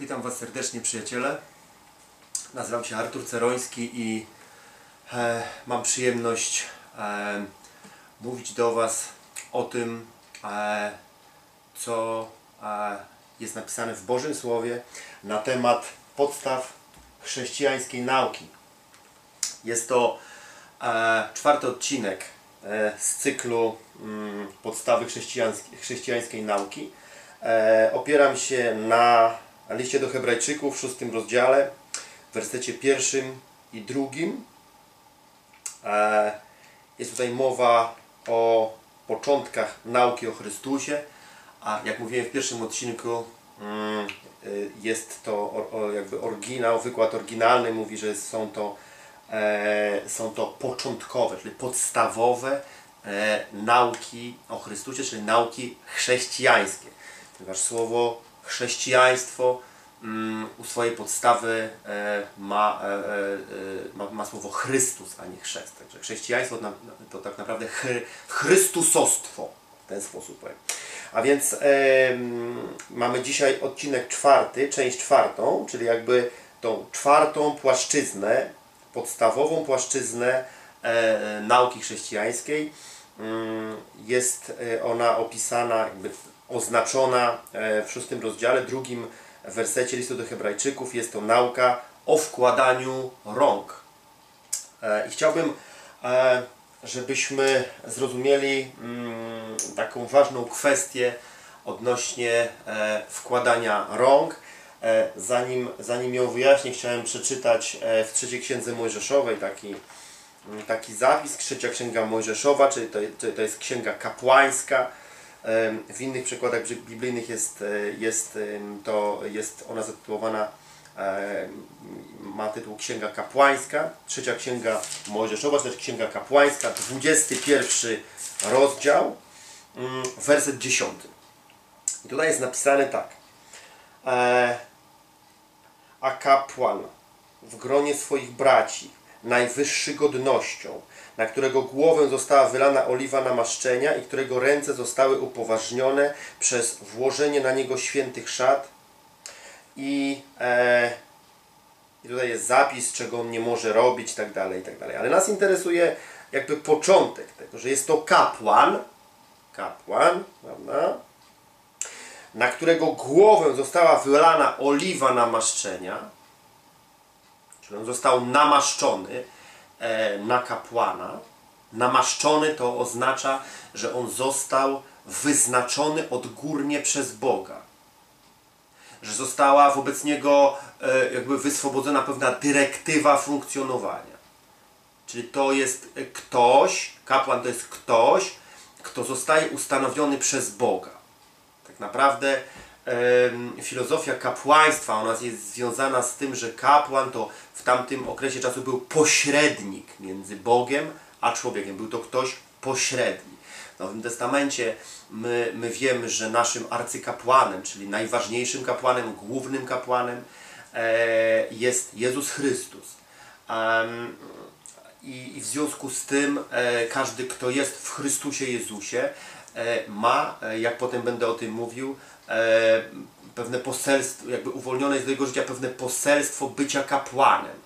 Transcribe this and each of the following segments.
Witam Was serdecznie przyjaciele. Nazywam się Artur Ceroński i e, mam przyjemność e, mówić do Was o tym, e, co e, jest napisane w Bożym Słowie na temat podstaw chrześcijańskiej nauki. Jest to e, czwarty odcinek e, z cyklu mm, podstawy chrześcijańskiej, chrześcijańskiej nauki. Opieram się na liście do Hebrajczyków w szóstym rozdziale, w wersecie pierwszym i drugim. E, jest tutaj mowa o początkach nauki o Chrystusie, a jak mówiłem w pierwszym odcinku, mm, y, jest to jakby oryginał, wykład oryginalny mówi, że są to, e, są to początkowe, czyli podstawowe e, nauki o Chrystusie, czyli nauki chrześcijańskie. Ponieważ słowo chrześcijaństwo mm, u swojej podstawy e, ma, e, e, ma, ma słowo Chrystus, a nie chrzest. Także chrześcijaństwo to, tak naprawdę chry, Chrystusostwo, w ten sposób powiem. A więc mamy dzisiaj odcinek czwarty, część czwartą, czyli jakby tą czwartą płaszczyznę, podstawową płaszczyznę nauki chrześcijańskiej. Mm, Jest ona opisana, jakby oznaczona e, w szóstym rozdziale, drugim wersecie listu do Hebrajczyków. Jest to nauka o wkładaniu rąk. E, I chciałbym, e, żebyśmy zrozumieli mm, taką ważną kwestię odnośnie wkładania rąk. Zanim, zanim ją wyjaśnię, chciałem przeczytać w trzeciej księdze Mojżeszowej taki, mm, taki zapis. Trzecia księga Mojżeszowa, czyli to, to jest księga kapłańska. W innych przekładach bibli- biblijnych jest, e, jest, to, jest ona zatytułowana, ma tytuł Księga Kapłańska, trzecia księga Mojżeszowa, czy też Księga Kapłańska, 21 rozdział, mm, werset 10. I tutaj jest napisane tak. E, a kapłan w gronie swoich braci, najwyższy godnością, na którego głowę została wylana oliwa namaszczenia i którego ręce zostały upoważnione przez włożenie na niego świętych szat. I, e, i tutaj jest zapis, czego on nie może robić, i tak dalej, i tak. Ale nas interesuje jakby początek tego, że jest to kapłan, kapłan, prawda? na którego głowę została wylana oliwa namaszczenia, czyli on został namaszczony na kapłana. Namaszczony to oznacza, że on został wyznaczony odgórnie przez Boga. Że została wobec niego e, jakby wyswobodzona pewna dyrektywa funkcjonowania. Czyli to jest e, ktoś, kapłan to jest ktoś, kto zostaje ustanowiony przez Boga. Tak naprawdę filozofia kapłaństwa, ona jest związana z tym, że kapłan to w tamtym okresie czasu był pośrednik między Bogiem a człowiekiem. Był to ktoś pośredni. W Nowym Testamencie my, my wiemy, że naszym arcykapłanem, czyli najważniejszym kapłanem, głównym kapłanem e, jest Jezus Chrystus. I, w związku z tym e, każdy, kto jest w Chrystusie Jezusie, e, ma, jak potem będę o tym mówił, e, pewne poselstwo, jakby uwolnione jest do jego życia pewne poselstwo bycia kapłanem.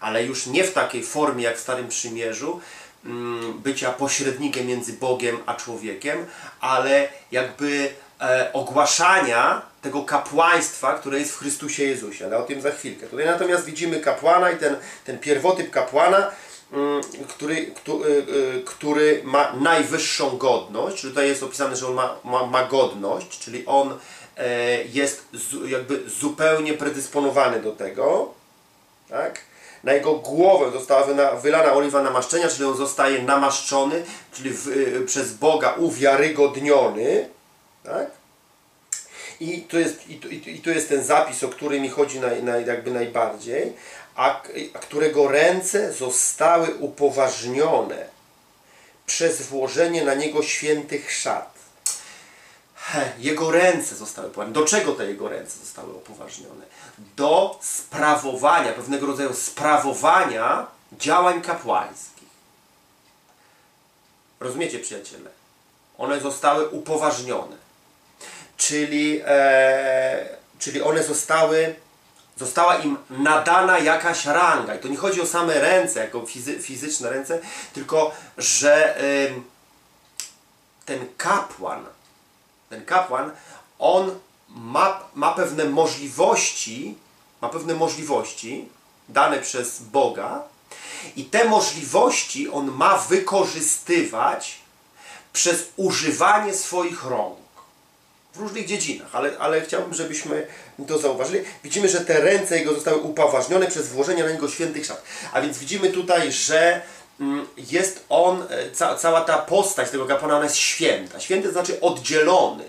Ale już nie w takiej formie jak w Starym Przymierzu, mm, bycia pośrednikiem między Bogiem a człowiekiem, ale jakby e, ogłaszania tego kapłaństwa, które jest w Chrystusie Jezusie. Ale o tym za chwilkę. Tutaj natomiast widzimy kapłana i ten, ten pierwotyp kapłana, który, który, który ma najwyższą godność. Tutaj jest opisane, że on ma, ma, ma godność, czyli on e, jest jakby zupełnie predysponowany do tego. Tak? Na jego głowę została wylana oliwa namaszczenia, czyli on zostaje namaszczony, czyli w, y, przez Boga uwiarygodniony. Tak? I tu, jest, i tu- i tu jest ten zapis, o który mi chodzi naj, naj, jakby najbardziej, a, a którego ręce zostały upoważnione przez włożenie na niego świętych szat. Jego ręce zostały upoważnione. Do czego te jego ręce zostały upoważnione? Do sprawowania, pewnego rodzaju sprawowania działań kapłańskich. Rozumiecie, przyjaciele? One zostały upoważnione. Czyli, e, czyli one zostały, została im nadana jakaś ranga. I to nie chodzi o same ręce, jako fizy, fizyczne ręce, tylko że ten kapłan, ten kapłan, on ma, ma pewne możliwości, ma pewne możliwości dane przez Boga i te możliwości on ma wykorzystywać przez używanie swoich rąk w różnych dziedzinach, ale, ale chciałbym, żebyśmy to zauważyli. Widzimy, że te ręce jego zostały upoważnione przez włożenie na niego świętych szat. A więc widzimy tutaj, że mm, jest on, e, ca, cała ta postać tego kapłana, ona jest święta. Święty znaczy oddzielony.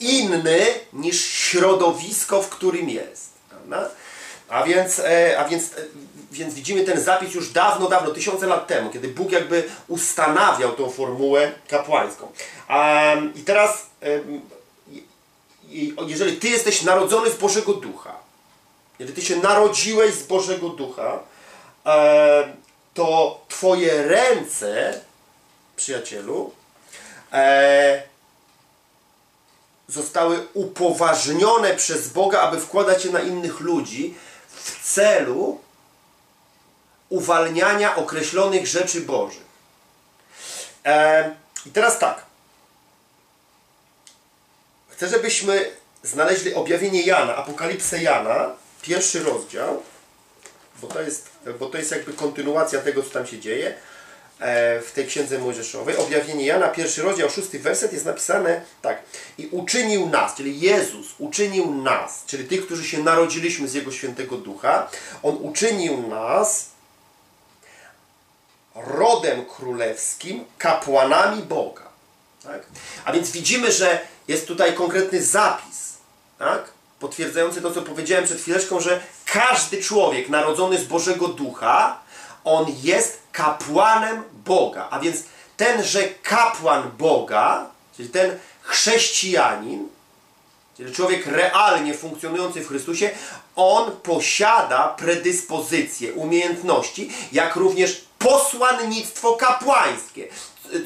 Inny niż środowisko, w którym jest. Prawda? A więc, e, a więc, e, więc widzimy ten zapis już dawno, dawno, tysiące lat temu, kiedy Bóg jakby ustanawiał tą formułę kapłańską. I teraz, jeżeli Ty jesteś narodzony z Bożego Ducha, jeżeli Ty się narodziłeś z Bożego Ducha, to Twoje ręce, przyjacielu, e, zostały upoważnione przez Boga, aby wkładać je na innych ludzi, w celu uwalniania określonych rzeczy Bożych. E, I teraz tak. Chcę, żebyśmy znaleźli objawienie Jana, Apokalipsę Jana, pierwszy rozdział, bo to jest, bo to jest jakby kontynuacja tego, co tam się dzieje. E, w tej księdze mojżeszowej. Objawienie Jana, pierwszy rozdział, szósty werset jest napisane tak. I uczynił nas, czyli Jezus uczynił nas, czyli tych, którzy się narodziliśmy z Jego świętego ducha. On uczynił nas rodem królewskim, kapłanami Boga. Tak? A więc widzimy, że jest tutaj konkretny zapis, tak? potwierdzający to, co powiedziałem przed chwileczką, że każdy człowiek narodzony z Bożego Ducha, on jest kapłanem Boga. A więc tenże kapłan Boga, czyli ten chrześcijanin, czyli człowiek realnie funkcjonujący w Chrystusie, on posiada predyspozycje, umiejętności, jak również posłannictwo kapłańskie.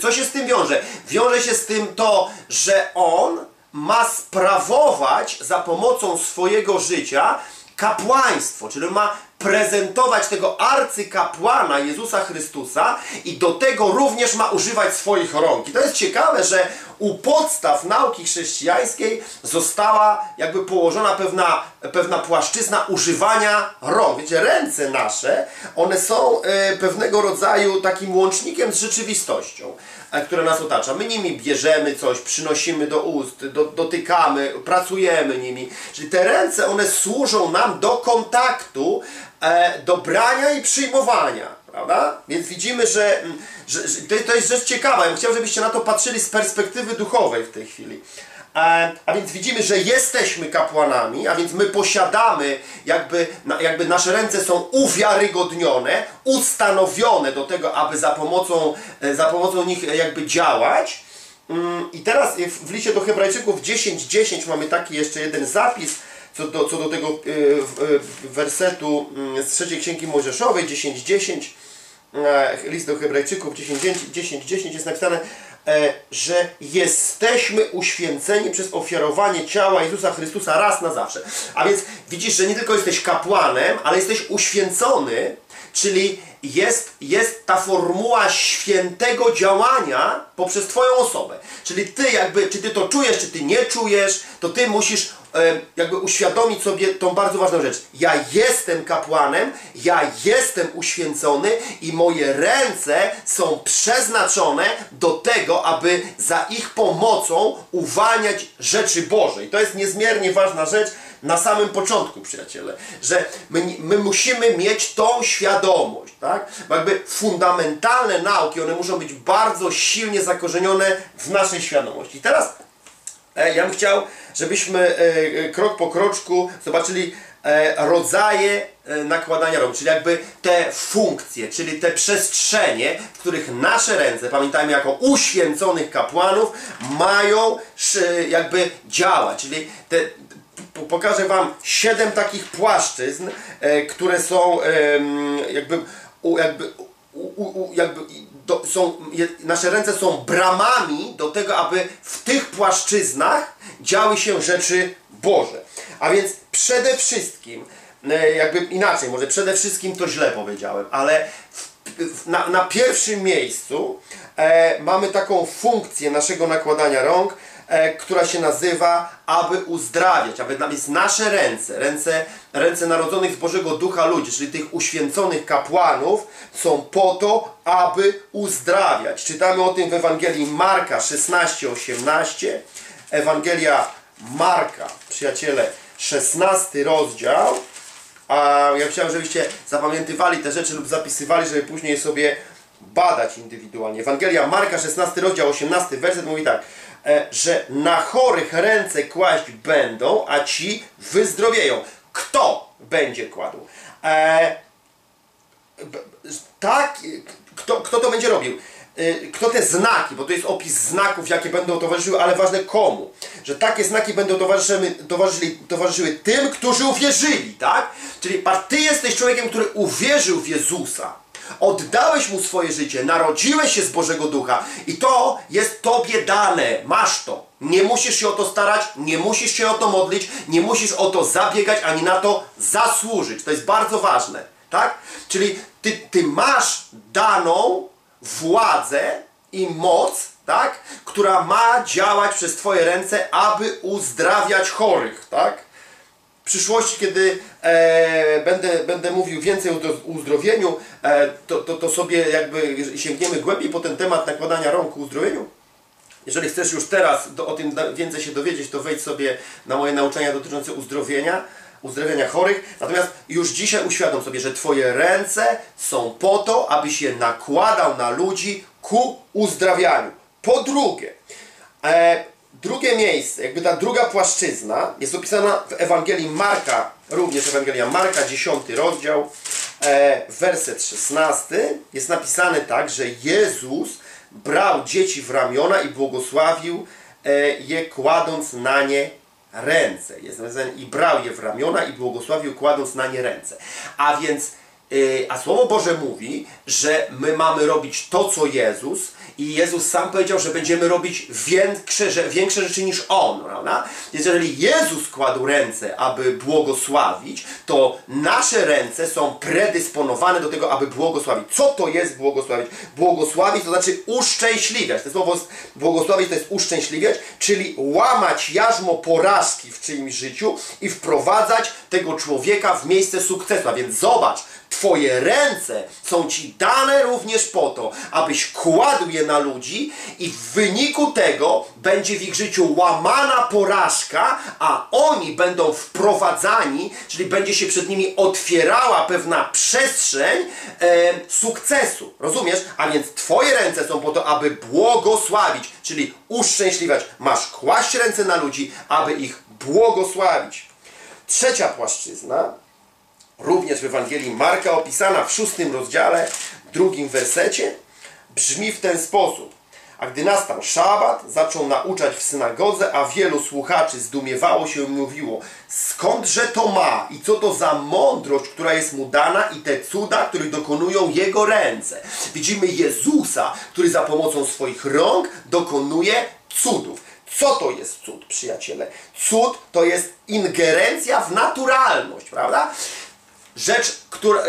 Co się z tym wiąże? Wiąże się z tym to, że on ma sprawować za pomocą swojego życia kapłaństwo, czyli ma prezentować tego arcykapłana Jezusa Chrystusa i do tego również ma używać swoich rąk. I to jest ciekawe, że u podstaw nauki chrześcijańskiej została jakby położona pewna, pewna płaszczyzna używania rąk. Wiecie, ręce nasze, one są e, pewnego rodzaju takim łącznikiem z rzeczywistością, e, która nas otacza. My nimi bierzemy coś, przynosimy do ust, do, dotykamy, pracujemy nimi. Czyli te ręce, one służą nam do kontaktu E, do brania i przyjmowania, prawda? Więc widzimy, że, mm, że, że to jest rzecz ciekawa. Ja bym chciał, żebyście na to patrzyli z perspektywy duchowej w tej chwili. E, a więc widzimy, że jesteśmy kapłanami, a więc my posiadamy, jakby, jakby nasze ręce są uwiarygodnione, ustanowione do tego, aby za pomocą, e, za pomocą nich jakby działać. Mm, I teraz w liście do Hebrajczyków 10.10 10 mamy taki jeszcze jeden zapis, co do, co do tego e, e, wersetu mm, z trzeciej księgi Mojżeszowej 10.10 10, e, list do Hebrajczyków 10.10 10, 10 jest napisane że jesteśmy uświęceni przez ofiarowanie ciała Jezusa Chrystusa raz na zawsze. A więc widzisz, że nie tylko jesteś kapłanem, ale jesteś uświęcony, czyli jest, jest ta formuła świętego działania poprzez Twoją osobę. Czyli Ty jakby, czy Ty to czujesz, czy Ty nie czujesz, to Ty musisz jakby uświadomić sobie tą bardzo ważną rzecz. Ja jestem kapłanem, ja jestem uświęcony i moje ręce są przeznaczone do tego, aby za ich pomocą uwalniać rzeczy Boże. I to jest niezmiernie ważna rzecz na samym początku, przyjaciele, że my, my musimy mieć tą świadomość, tak? Bo jakby fundamentalne nauki, one muszą być bardzo silnie zakorzenione w naszej świadomości. I teraz ja bym chciał, żebyśmy e, e, krok po kroczku zobaczyli rodzaje nakładania rąk, czyli jakby te funkcje, czyli te przestrzenie, w których nasze ręce, pamiętajmy jako uświęconych kapłanów, mają jakby działać, czyli te, pokażę Wam siedem takich płaszczyzn, które są jakby, jakby, jakby do, są, nasze ręce są bramami do tego, aby w tych płaszczyznach działy się rzeczy Boże. A więc przede wszystkim, e, jakby inaczej, może przede wszystkim to źle powiedziałem, ale w, na, na pierwszym miejscu e, mamy taką funkcję naszego nakładania rąk, która się nazywa, aby uzdrawiać, aby jest nasze ręce, ręce, ręce narodzonych z Bożego Ducha ludzi, czyli tych uświęconych kapłanów, są po to, aby uzdrawiać. Czytamy o tym w Ewangelii Marka 16-18. Ewangelia Marka, przyjaciele, 16 rozdział. A ja chciałem, żebyście zapamiętywali te rzeczy lub zapisywali, żeby później sobie badać indywidualnie. Ewangelia Marka, 16 rozdział, 18 werset mówi tak, e, że na chorych ręce kłaść będą, a ci wyzdrowieją. Kto będzie kładł? E, tak, kto, kto to będzie robił? Y, kto te znaki, bo to jest opis znaków, jakie będą towarzyszyły, ale ważne komu. Że takie znaki będą towarzyszyły, towarzyszyły, towarzyszyły tym, którzy uwierzyli, tak? Czyli ty jesteś człowiekiem, który uwierzył w Jezusa. Oddałeś Mu swoje życie, narodziłeś się z Bożego Ducha i to jest Tobie dane. Masz to. Nie musisz się o to starać, nie musisz się o to modlić, nie musisz o to zabiegać, ani na to zasłużyć. To jest bardzo ważne, tak? Czyli Ty, ty masz daną władzę i moc, tak? która ma działać przez Twoje ręce, aby uzdrawiać chorych. Tak? W przyszłości, kiedy e, będę, będę mówił więcej o uzdrowieniu, e, to, to, to sobie jakby sięgniemy głębiej po ten temat nakładania rąk ku uzdrowieniu. Jeżeli chcesz już teraz do, o tym więcej się dowiedzieć, to wejdź sobie na moje nauczania dotyczące uzdrowienia uzdrawiania chorych. Natomiast już dzisiaj uświadom sobie, że Twoje ręce są po to, abyś je nakładał na ludzi ku uzdrawianiu. Po drugie, e, drugie miejsce, jakby ta druga płaszczyzna jest opisana w Ewangelii Marka, również Ewangelia Marka, 10 rozdział, e, werset 16. Jest napisane tak, że Jezus brał dzieci w ramiona i błogosławił e, je kładąc na nie ręce. Jest napisane i brał je w ramiona i błogosławił kładąc na nie ręce. A więc, a Słowo Boże mówi, że my mamy robić to, co Jezus i Jezus sam powiedział, że będziemy robić większe, większe rzeczy niż On, prawda? Więc jeżeli Jezus kładł ręce, aby błogosławić, to nasze ręce są predysponowane do tego, aby błogosławić. Co to jest błogosławić? Błogosławić to znaczy uszczęśliwiać. To słowo błogosławić to jest uszczęśliwiać, czyli łamać jarzmo porażki w czyimś życiu i wprowadzać tego człowieka w miejsce sukcesu. A więc zobacz, Twoje ręce są Ci dane również po to, abyś kładł je na ludzi i w wyniku tego będzie w ich życiu łamana porażka, a oni będą wprowadzani, czyli będzie się przed nimi otwierała pewna przestrzeń e, sukcesu. Rozumiesz? A więc Twoje ręce są po to, aby błogosławić, czyli uszczęśliwiać. Masz kłaść ręce na ludzi, aby ich błogosławić. Trzecia płaszczyzna również w Ewangelii Marka, opisana w szóstym rozdziale, drugim wersecie, brzmi w ten sposób. A gdy nastał szabat, zaczął nauczać w synagodze, a wielu słuchaczy zdumiewało się i mówiło, skądże to ma i co to za mądrość, która jest mu dana i te cuda, których dokonują jego ręce. Widzimy Jezusa, który za pomocą swoich rąk dokonuje cudów. Co to jest cud, przyjaciele? Cud to jest ingerencja w naturalność, prawda? Rzecz, która, e,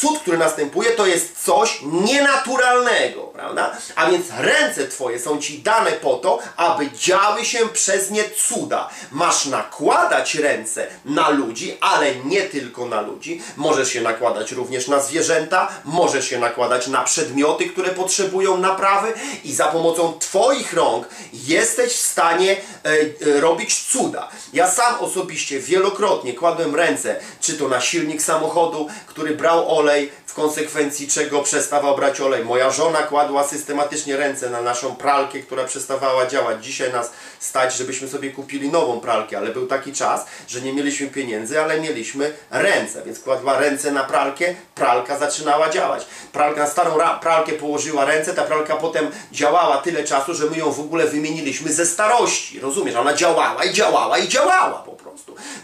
cud, który następuje, to jest coś nienaturalnego, prawda? A więc ręce Twoje są Ci dane po to, aby działy się przez nie cuda. Masz nakładać ręce na ludzi, ale nie tylko na ludzi. Możesz się nakładać również na zwierzęta, możesz się nakładać na przedmioty, które potrzebują naprawy i za pomocą Twoich rąk jesteś w stanie e, e, robić cuda. Ja sam osobiście wielokrotnie kładłem ręce, czy to na silnik samochodu, który brał olej, olej, w konsekwencji czego przestawał brać olej. Moja żona kładła systematycznie ręce na naszą pralkę, która przestawała działać. Dzisiaj nas stać, żebyśmy sobie kupili nową pralkę, ale był taki czas, że nie mieliśmy pieniędzy, ale mieliśmy ręce, więc kładła ręce na pralkę, pralka zaczynała działać. Pralka na starą pralkę położyła ręce, ta pralka potem działała tyle czasu, że my ją w ogóle wymieniliśmy ze starości. Rozumiesz? Ona działała i działała i działała po prostu.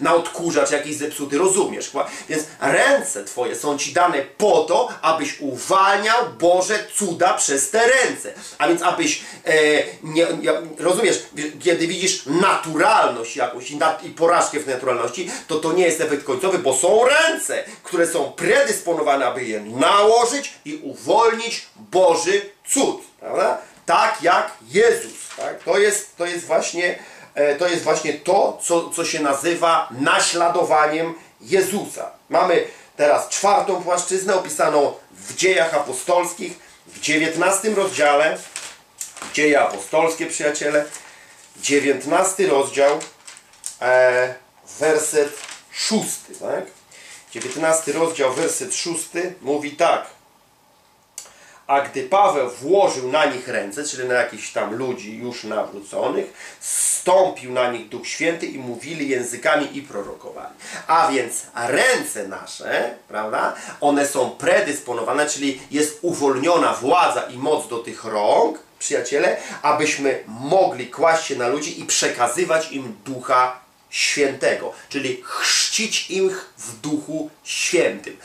Na odkurzacz jakiś zepsuty, rozumiesz? chyba? Więc ręce Twoje są Ci dane po to, abyś uwalniał Boże cuda przez te ręce. A więc abyś, e, nie, nie, rozumiesz, kiedy widzisz naturalność jakąś i, na, i porażkę w naturalności, to to nie jest efekt końcowy, bo są ręce, które są predysponowane, aby je nałożyć i uwolnić Boży cud, prawda? Tak jak Jezus, tak? To jest, to jest właśnie to jest właśnie to, co, co się nazywa naśladowaniem Jezusa. Mamy teraz czwartą płaszczyznę opisaną w dziejach apostolskich w 19 rozdziale. Dzieje apostolskie, przyjaciele. 19 rozdział, e, werset 6. Tak? 19 rozdział, werset 6 mówi tak. A gdy Paweł włożył na nich ręce, czyli na jakichś tam ludzi już nawróconych, stąpił na nich Duch Święty i mówili językami i prorokowali. A więc ręce nasze, prawda, one są predysponowane, czyli jest uwolniona władza i moc do tych rąk, przyjaciele, abyśmy mogli kłaść się na ludzi i przekazywać im Ducha Świętego, czyli chrzcić ich w Duchu Świętym.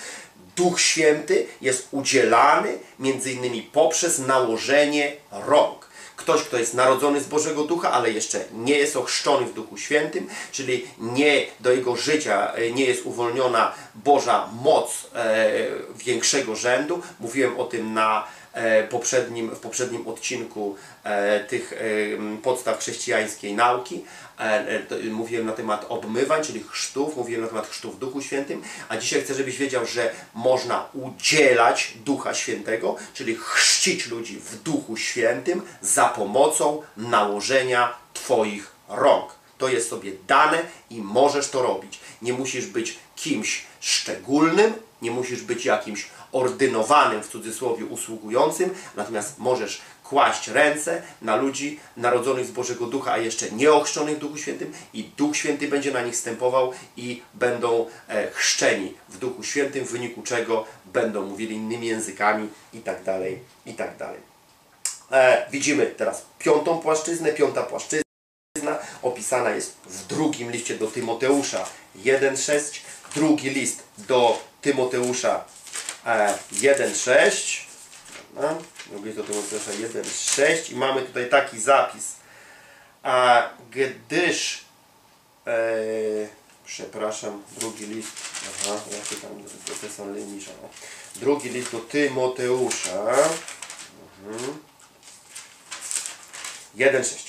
Duch Święty jest udzielany między innymi poprzez nałożenie rąk. Ktoś, kto jest narodzony z Bożego Ducha, ale jeszcze nie jest ochrzczony w Duchu Świętym, czyli nie do jego życia e, nie jest uwolniona Boża moc e, większego rzędu. Mówiłem o tym na poprzednim, w poprzednim odcinku e, tych e, podstaw chrześcijańskiej nauki. E, mówiłem na temat obmywań, czyli chrztów, mówiłem na temat chrztów w Duchu Świętym, a dzisiaj chcę, żebyś wiedział, że można udzielać Ducha Świętego, czyli chrzcić ludzi w Duchu Świętym za pomocą nałożenia Twoich rąk. To jest sobie dane i możesz to robić. Nie musisz być kimś szczególnym, nie musisz być jakimś ordynowanym, w cudzysłowie usługującym, natomiast możesz kłaść ręce na ludzi narodzonych z Bożego Ducha, a jeszcze nieochrzczonych w Duchu Świętym i Duch Święty będzie na nich stępował i będą e, chrzczeni w Duchu Świętym, w wyniku czego będą mówili innymi językami i tak dalej, i tak dalej. E, widzimy teraz piątą płaszczyznę, piąta płaszczyzna opisana jest w drugim liście do Tymoteusza 1,6, drugi list do Tymoteusza 1,6 Drugi to Tymoteusza 1,6 i mamy tutaj taki zapis. A gdyż e, przepraszam, drugi list. Aha, ja tam profesor Lenisza drugi list do Tymoteusza. Mhm. 1,6 E,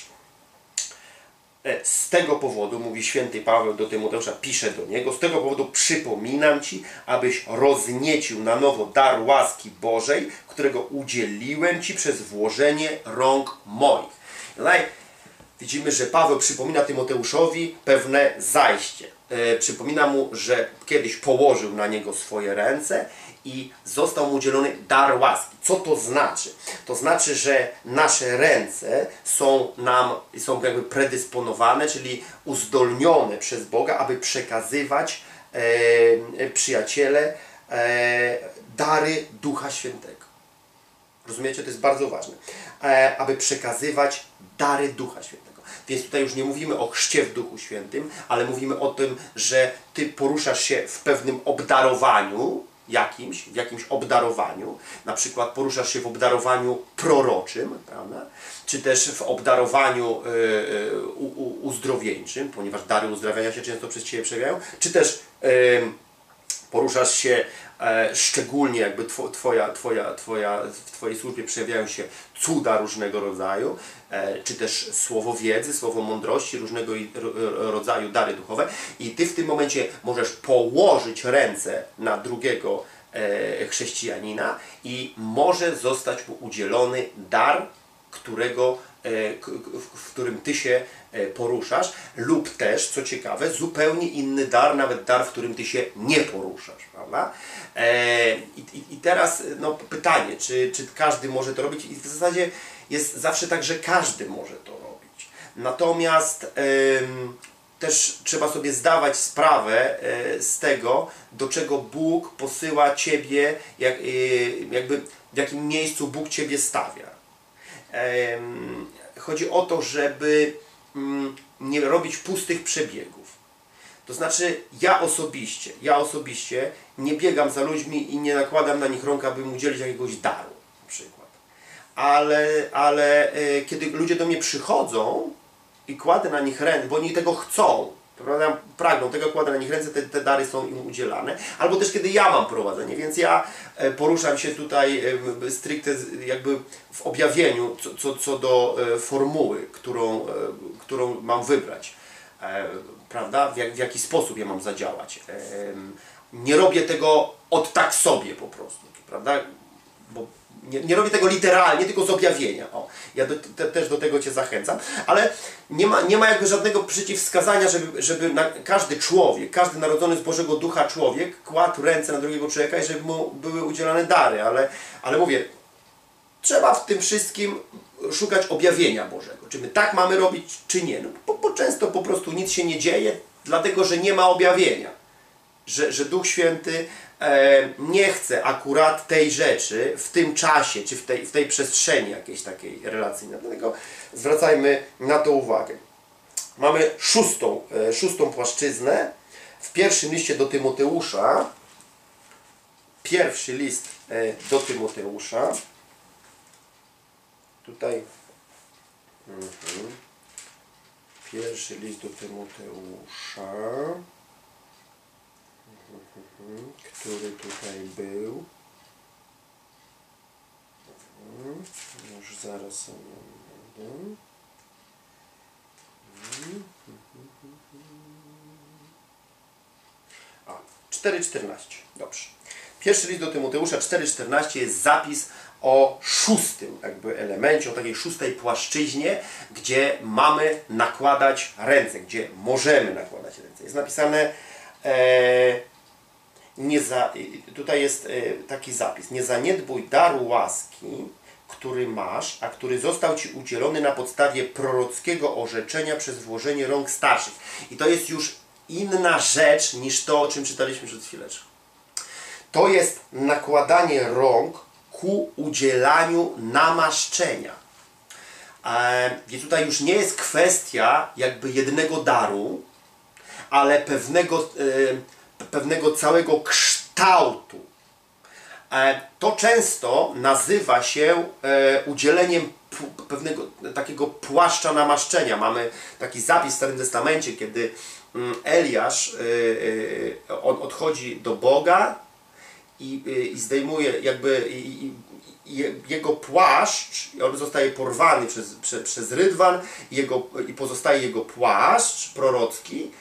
z tego powodu, mówi święty Paweł do Tymoteusza, pisze do niego, z tego powodu przypominam Ci, abyś rozniecił na nowo dar łaski Bożej, którego udzieliłem Ci przez włożenie rąk moich. Tutaj widzimy, że Paweł przypomina Tymoteuszowi pewne zajście. E, przypomina mu, że kiedyś położył na niego swoje ręce i został mu udzielony dar łaski. Co to znaczy? To znaczy, że nasze ręce są nam, są jakby predysponowane, czyli uzdolnione przez Boga, aby przekazywać e, przyjaciele e, dary Ducha Świętego. Rozumiecie? To jest bardzo ważne. E, aby przekazywać dary Ducha Świętego. Więc tutaj już nie mówimy o chrzcie w Duchu Świętym, ale mówimy o tym, że Ty poruszasz się w pewnym obdarowaniu, jakimś, w jakimś obdarowaniu, na przykład poruszasz się w obdarowaniu proroczym, prawda? czy też w obdarowaniu y, u, uzdrowieńczym, ponieważ dary uzdrawiania się często przez Ciebie przejawiają, czy też poruszasz się e, szczególnie jakby twoja, twoja, twoja, w Twojej służbie przejawiają się cuda różnego rodzaju, e, czy też słowo wiedzy, słowo mądrości, różnego rodzaju dary duchowe i Ty w tym momencie możesz położyć ręce na drugiego e, chrześcijanina i może zostać mu udzielony dar, którego E, w którym Ty się e, poruszasz, lub też, co ciekawe, zupełnie inny dar, nawet dar, w którym Ty się nie poruszasz, prawda? E, I, i teraz no, pytanie, czy, czy każdy może to robić? I w zasadzie jest zawsze tak, że każdy może to robić. Natomiast też trzeba sobie zdawać sprawę z tego, do czego Bóg posyła Ciebie, jak, jakby w jakim miejscu Bóg Ciebie stawia chodzi o to, żeby mm, nie robić pustych przebiegów. To znaczy, ja osobiście, ja osobiście nie biegam za ludźmi i nie nakładam na nich rąk, aby im udzielić jakiegoś daru, na przykład. Ale, ale e, kiedy ludzie do mnie przychodzą i kładę na nich ręce, bo oni tego chcą, prawda, pragną tego, kładę na nich ręce, te, te dary są im udzielane. Albo też kiedy ja mam prowadzenie, więc ja e, poruszam się tutaj e, stricte jakby w objawieniu co, co, co do e, formuły, którą, którą mam wybrać. Prawda? W, jak, w jaki sposób ja mam zadziałać. Nie robię tego od tak sobie po prostu, prawda? Bo nie, nie robię tego literalnie, tylko z objawienia. O, ja do, te, też do tego Cię zachęcam, ale nie ma, nie ma jakby żadnego przeciwwskazania, żeby, żeby na, każdy człowiek, każdy narodzony z Bożego Ducha człowiek kładł ręce na drugiego człowieka i żeby mu były udzielane dary, ale, ale mówię, trzeba w tym wszystkim szukać objawienia Bożego. Czy my tak mamy robić, czy nie. No, bo, bo często po prostu nic się nie dzieje, dlatego że nie ma objawienia. Że, że Duch Święty nie chce akurat tej rzeczy w tym czasie, czy w tej, w tej przestrzeni jakiejś takiej relacyjnej. Dlatego zwracajmy na to uwagę. Mamy szóstą, e, szóstą płaszczyznę. W pierwszym liście do Tymoteusza, pierwszy list e, do Tymoteusza, tutaj mhm. pierwszy list do Tymoteusza, mhm. Który tutaj był. Mhm. Już zaraz sobie będę. A, 4.14. Dobrze. Pierwszy list do Tymoteusza 4.14 jest zapis o szóstym jakby elemencie, o takiej szóstej płaszczyźnie, gdzie mamy nakładać ręce, gdzie możemy nakładać ręce. Jest napisane e, nie za, tutaj jest e, taki zapis. Nie zaniedbuj daru łaski, który masz, a który został Ci udzielony na podstawie prorockiego orzeczenia przez włożenie rąk starszych. I to jest już inna rzecz niż to, o czym czytaliśmy przed chwileczką. To jest nakładanie rąk ku udzielaniu namaszczenia. E, Więc tutaj już nie jest kwestia jakby jednego daru, ale pewnego, e, pewnego całego kształtu. E, To często nazywa się e, udzieleniem pewnego takiego płaszcza namaszczenia. Mamy taki zapis w Starym Testamencie, kiedy mm, Eliasz e, odchodzi do Boga i, zdejmuje jakby jego płaszcz, on zostaje porwany przez, prze, przez rydwan jego, i pozostaje jego płaszcz prorocki,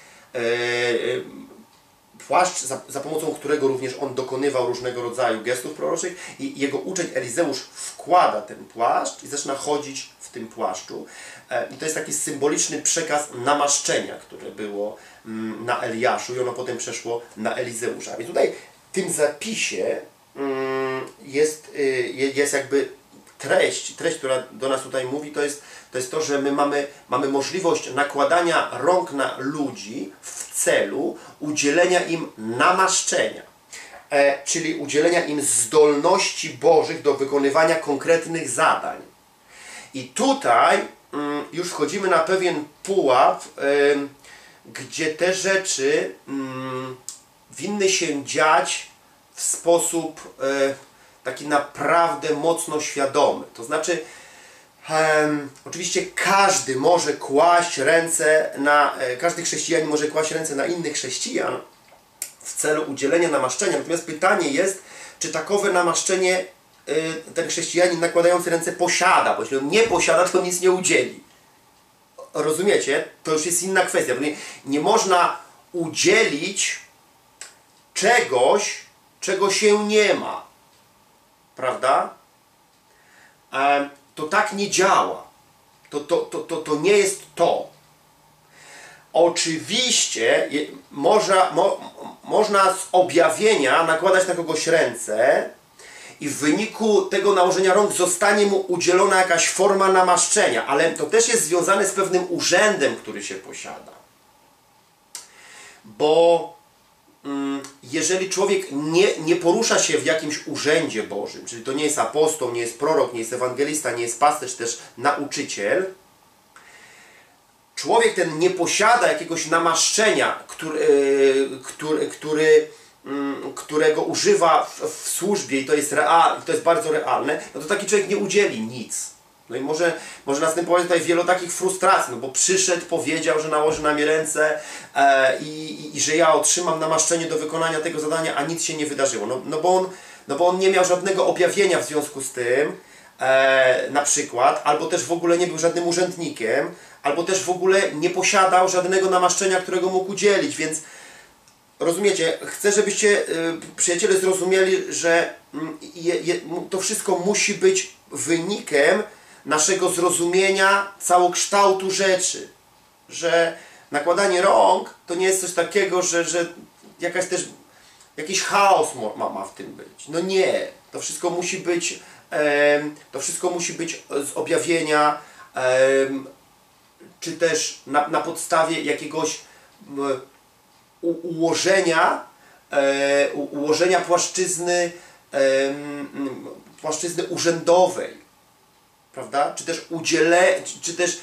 płaszcz, za, za pomocą którego również on dokonywał różnego rodzaju gestów proroczych i jego uczeń Elizeusz wkłada ten płaszcz i zaczyna chodzić w tym płaszczu. E, I to jest taki symboliczny przekaz namaszczenia, które było mm, na Eliaszu i ono potem przeszło na Elizeusza. I tutaj w tym zapisie mm, jest, y, je- jest jakby treść, treść, która do nas tutaj mówi, to jest to, jest to że my mamy, mamy możliwość nakładania rąk na ludzi w celu udzielenia im namaszczenia, e, czyli udzielenia im zdolności Bożych do wykonywania konkretnych zadań. I tutaj mm, już wchodzimy na pewien pułap, em, gdzie te rzeczy mm, winny się dziać w sposób e, taki naprawdę mocno świadomy. To znaczy, em, oczywiście każdy może kłaść ręce na, e, każdy chrześcijanin może kłaść ręce na innych chrześcijan w celu udzielenia namaszczenia. Natomiast pytanie jest, czy takowe namaszczenie y, ten chrześcijanin nakładający ręce posiada, bo jeśli on nie posiada, to nic nie udzieli. Rozumiecie? To już jest inna kwestia. Nie, nie można udzielić czegoś, czego się nie ma. Prawda? E, to tak nie działa. To, to, to, to, to nie jest to. Oczywiście je- można, mo, można z objawienia nakładać na kogoś ręce i w wyniku tego nałożenia rąk zostanie mu udzielona jakaś forma namaszczenia, ale to też jest związane z pewnym urzędem, który się posiada. Bo jeżeli człowiek nie, nie porusza się w jakimś urzędzie Bożym, czyli to nie jest apostoł, nie jest prorok, nie jest ewangelista, nie jest pasterz, też nauczyciel, człowiek ten nie posiada jakiegoś namaszczenia, który, który, który mm, którego używa w, w służbie i to jest real, to jest bardzo realne, no to taki człowiek nie udzieli nic. No i może, może następować tutaj wielu takich frustracji, no bo przyszedł, powiedział, że nałoży na mnie ręce e, i, i, że ja otrzymam namaszczenie do wykonania tego zadania, a nic się nie wydarzyło. No, no, bo, on, no bo on nie miał żadnego objawienia w związku z tym, e, na przykład, albo też w ogóle nie był żadnym urzędnikiem, albo też w ogóle nie posiadał żadnego namaszczenia, którego mógł udzielić, więc rozumiecie, chcę, żebyście, y, przyjaciele, zrozumieli, że mm, to wszystko musi być wynikiem naszego zrozumienia całokształtu rzeczy. Że nakładanie rąk to nie jest coś takiego, że, że jakaś też jakiś chaos ma, ma w tym być. No nie. To wszystko musi być to wszystko musi być z objawienia czy też na, na podstawie jakiegoś ułożenia e, ułożenia płaszczyzny płaszczyzny urzędowej prawda? Czy też udzielę, czy też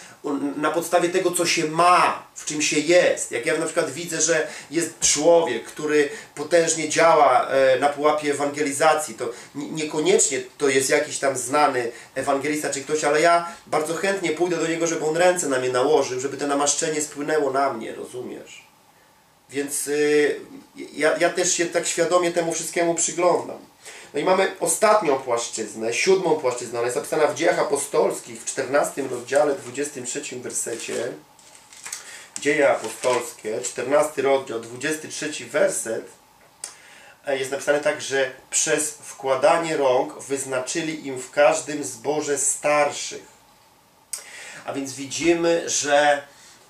na podstawie tego, co się ma, w czym się jest. Jak ja na przykład widzę, że jest człowiek, który potężnie działa e, na pułapie ewangelizacji, to niekoniecznie to jest jakiś tam znany ewangelista czy ktoś, ale ja bardzo chętnie pójdę do niego, żeby on ręce na mnie nałożył, żeby to namaszczenie spłynęło na mnie, rozumiesz? Więc y, ja, ja też się tak świadomie temu wszystkiemu przyglądam. No i mamy ostatnią płaszczyznę, siódmą płaszczyznę, ona jest napisana w dziejach apostolskich w 14 rozdziale, 23 wersecie. Dzieje apostolskie, 14 rozdział, 23 werset e, jest napisane tak, że przez wkładanie rąk wyznaczyli im w każdym zborze starszych. A więc widzimy, że,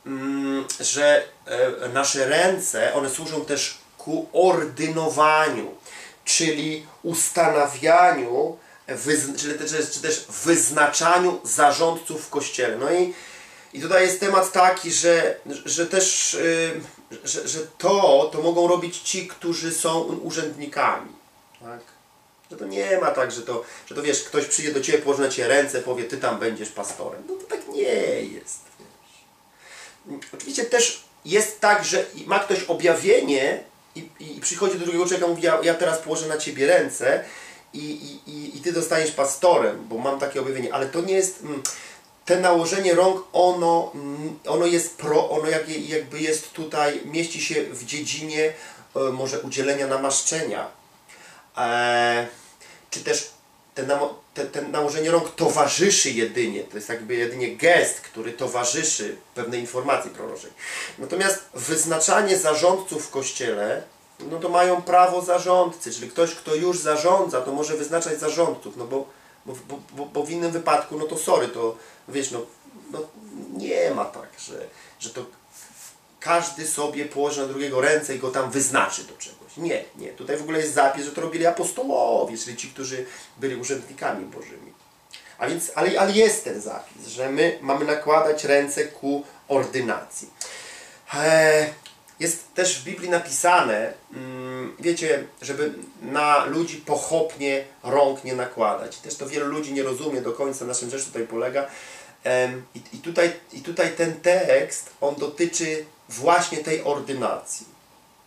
mm, że e, nasze ręce, one służą też ku ordynowaniu czyli ustanawianiu, czy, też, czy też wyznaczaniu zarządców w Kościele. No i, i tutaj jest temat taki, że, że też yy, że, że to, to mogą robić ci, którzy są urzędnikami. Tak? Że to nie ma tak, że to, że to wiesz, ktoś przyjdzie do Ciebie, położy na Ciebie ręce, powie, Ty tam będziesz pastorem. No to tak nie jest. Wiesz. Oczywiście też jest tak, że ma ktoś objawienie, i, i przychodzi do drugiego człowieka mówi, ja, ja teraz położę na Ciebie ręce i, i, i, Ty dostaniesz pastorem, bo mam takie objawienie, ale to nie jest... Mm, te nałożenie rąk, ono, mm, ono jest pro, ono jakby jest tutaj, mieści się w dziedzinie e, może udzielenia namaszczenia. E, czy też ten, te, ten nałożenie rąk towarzyszy jedynie, to jest jakby jedynie gest, który towarzyszy pewnej informacji proroczej. Natomiast wyznaczanie zarządców w Kościele, no to mają prawo zarządcy, czyli ktoś, kto już zarządza, to może wyznaczać zarządców, no bo, bo, bo, bo w innym wypadku, no to sorry, to wiesz, no, no nie ma tak, że, że to każdy sobie położy na drugiego ręce i go tam wyznaczy do czegoś. Nie, nie. Tutaj w ogóle jest zapis, że to robili apostołowie, czyli ci, którzy byli urzędnikami bożymi. A więc, ale, ale jest ten zapis, że my mamy nakładać ręce ku ordynacji. E, jest też w Biblii napisane, mm, wiecie, żeby na ludzi pochopnie rąk nie nakładać. Też to wielu ludzi nie rozumie do końca, na czym rzecz tutaj polega. I, i, tutaj, I tutaj ten tekst, on dotyczy właśnie tej ordynacji.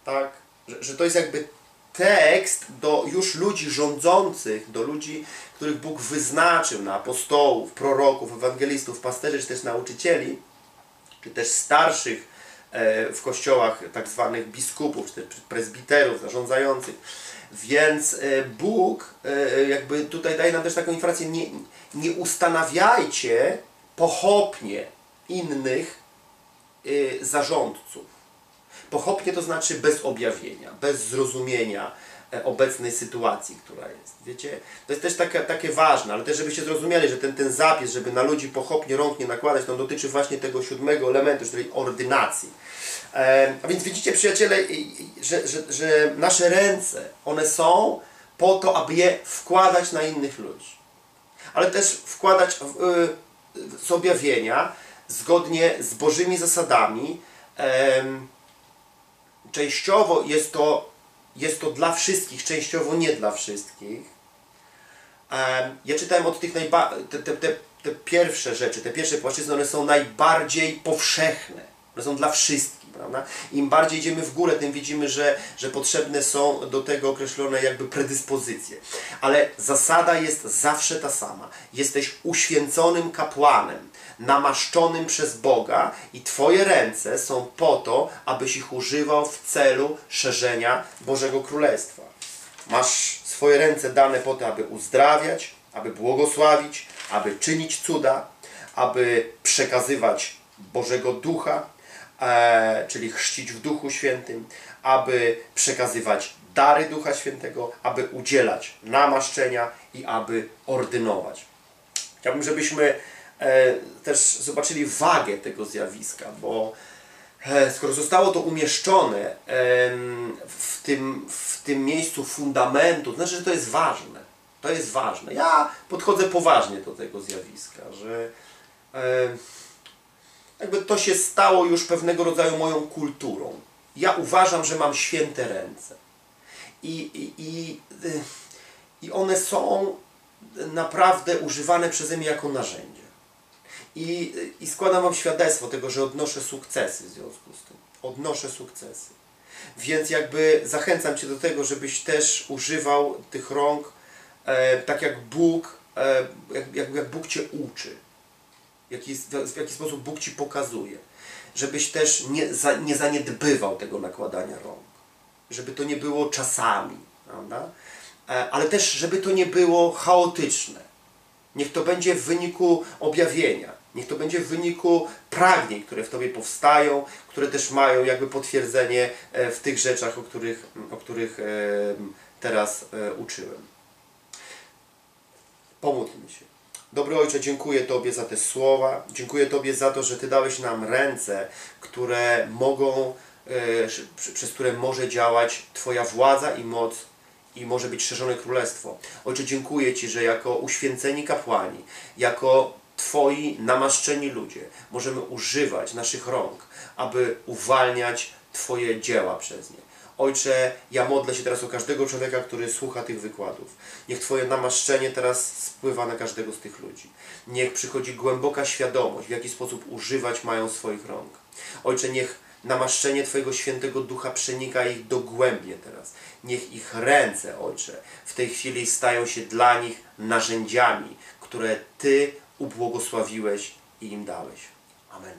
Tak? Że, że to jest jakby tekst do już ludzi rządzących, do ludzi, których Bóg wyznaczył na apostołów, proroków, ewangelistów, pasterzy, czy też nauczycieli, czy też starszych e, w kościołach tak zwanych biskupów, czy też prezbiterów zarządzających. Więc e, Bóg e, jakby tutaj daje nam też taką informację, nie, nie ustanawiajcie pochopnie innych zarządców Pochopnie to znaczy bez objawienia, bez zrozumienia e, obecnej sytuacji, która jest. Wiecie? To jest też takie, takie ważne, ale też żebyście zrozumieli, że ten, ten zapis, żeby na ludzi pochopnie rąk nie nakładać, to dotyczy właśnie tego siódmego elementu, czyli ordynacji. E, a więc widzicie, przyjaciele, że, że, że nasze ręce, one są po to, aby je wkładać na innych ludzi. Ale też wkładać w, w, z objawienia, zgodnie z Bożymi zasadami, częściowo jest to, jest to dla wszystkich, częściowo nie dla wszystkich. Ja czytałem od tych najba te, te, te te pierwsze rzeczy, te pierwsze płaszczyzny, one są najbardziej powszechne. One są dla wszystkich, prawda? Im bardziej idziemy w górę, tym widzimy, że, że potrzebne są do tego określone jakby predyspozycje. Ale zasada jest zawsze ta sama. Jesteś uświęconym kapłanem, namaszczonym przez Boga i Twoje ręce są po to, abyś ich używał w celu szerzenia Bożego Królestwa. Masz swoje ręce dane po to, aby uzdrawiać, aby błogosławić, aby czynić cuda, aby przekazywać Bożego Ducha, e, czyli chrzcić w Duchu Świętym, aby przekazywać dary Ducha Świętego, aby udzielać namaszczenia i aby ordynować. Chciałbym, żebyśmy też zobaczyli wagę tego zjawiska, bo e, skoro zostało to umieszczone w, tym, w tym miejscu fundamentu, to znaczy, że to jest ważne. To jest ważne. Ja podchodzę poważnie do tego zjawiska, że e, jakby to się stało już pewnego rodzaju moją kulturą. Ja uważam, że mam święte ręce. I, i, i, y, one są naprawdę używane przeze mnie jako narzędzie. I, I składam Wam świadectwo tego, że odnoszę sukcesy w związku z tym. Odnoszę sukcesy. Więc jakby zachęcam Cię do tego, żebyś też używał tych rąk e, tak jak Bóg, e, jak, jak, jak Bóg Cię uczy. Jaki, w jaki sposób Bóg Ci pokazuje. Żebyś też nie, za, nie zaniedbywał tego nakładania rąk. Żeby to nie było czasami, prawda? E, ale też, żeby to nie było chaotyczne. Niech to będzie w wyniku objawienia. Niech to będzie w wyniku pragnień, które w Tobie powstają, które też mają jakby potwierdzenie e, w tych rzeczach, o których, o których e, teraz e, uczyłem. Pomódlmy się. Dobry Ojcze, dziękuję Tobie za te słowa. Dziękuję Tobie za to, że Ty dałeś nam ręce, które mogą, przez które może działać Twoja władza i moc i może być szerzone królestwo. Ojcze, dziękuję Ci, że jako uświęceni kapłani, jako Twoi namaszczeni ludzie możemy używać naszych rąk, aby uwalniać Twoje dzieła przez nie. Ojcze, ja modlę się teraz o każdego człowieka, który słucha tych wykładów. Niech Twoje namaszczenie teraz spływa na każdego z tych ludzi. Niech przychodzi głęboka świadomość, w jaki sposób używać mają swoich rąk. Ojcze, niech namaszczenie Twojego świętego ducha przenika ich dogłębnie teraz. Niech ich ręce, Ojcze, w tej chwili stają się dla nich narzędziami, które Ty ubłogosławiłeś i im dałeś. Amen.